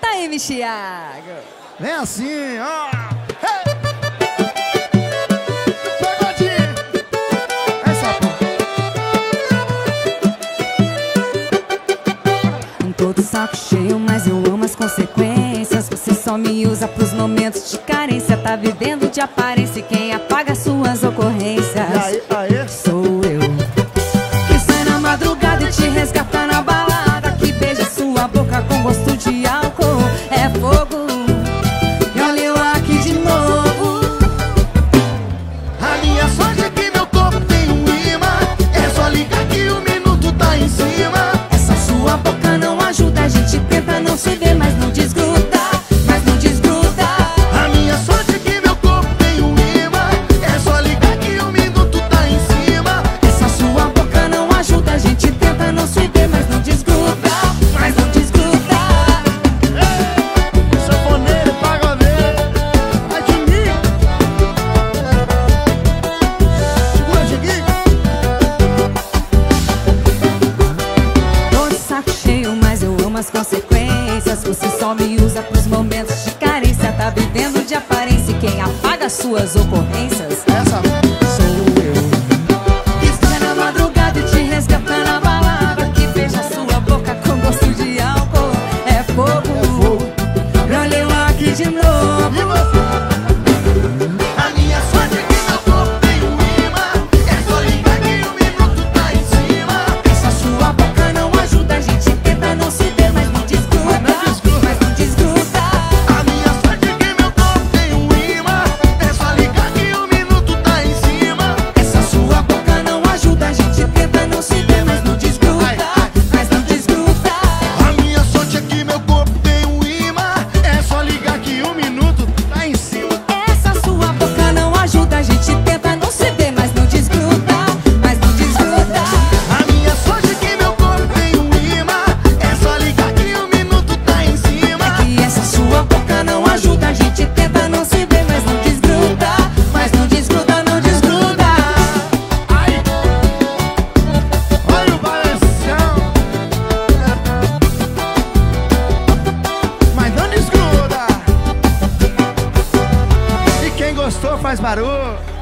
Tá aí, Thiago. Nem assim, ó. Hey! É um todo saco cheio, mas eu amo as consequências Você só me usa pros momentos de carência Tá vivendo de aparência quem apaga suas ocorrências aí, aí. algumas consequências. Você só me usa pros momentos de carência. Tá vivendo de aparência. E quem apaga suas ocorrências? Essa. mais barulho.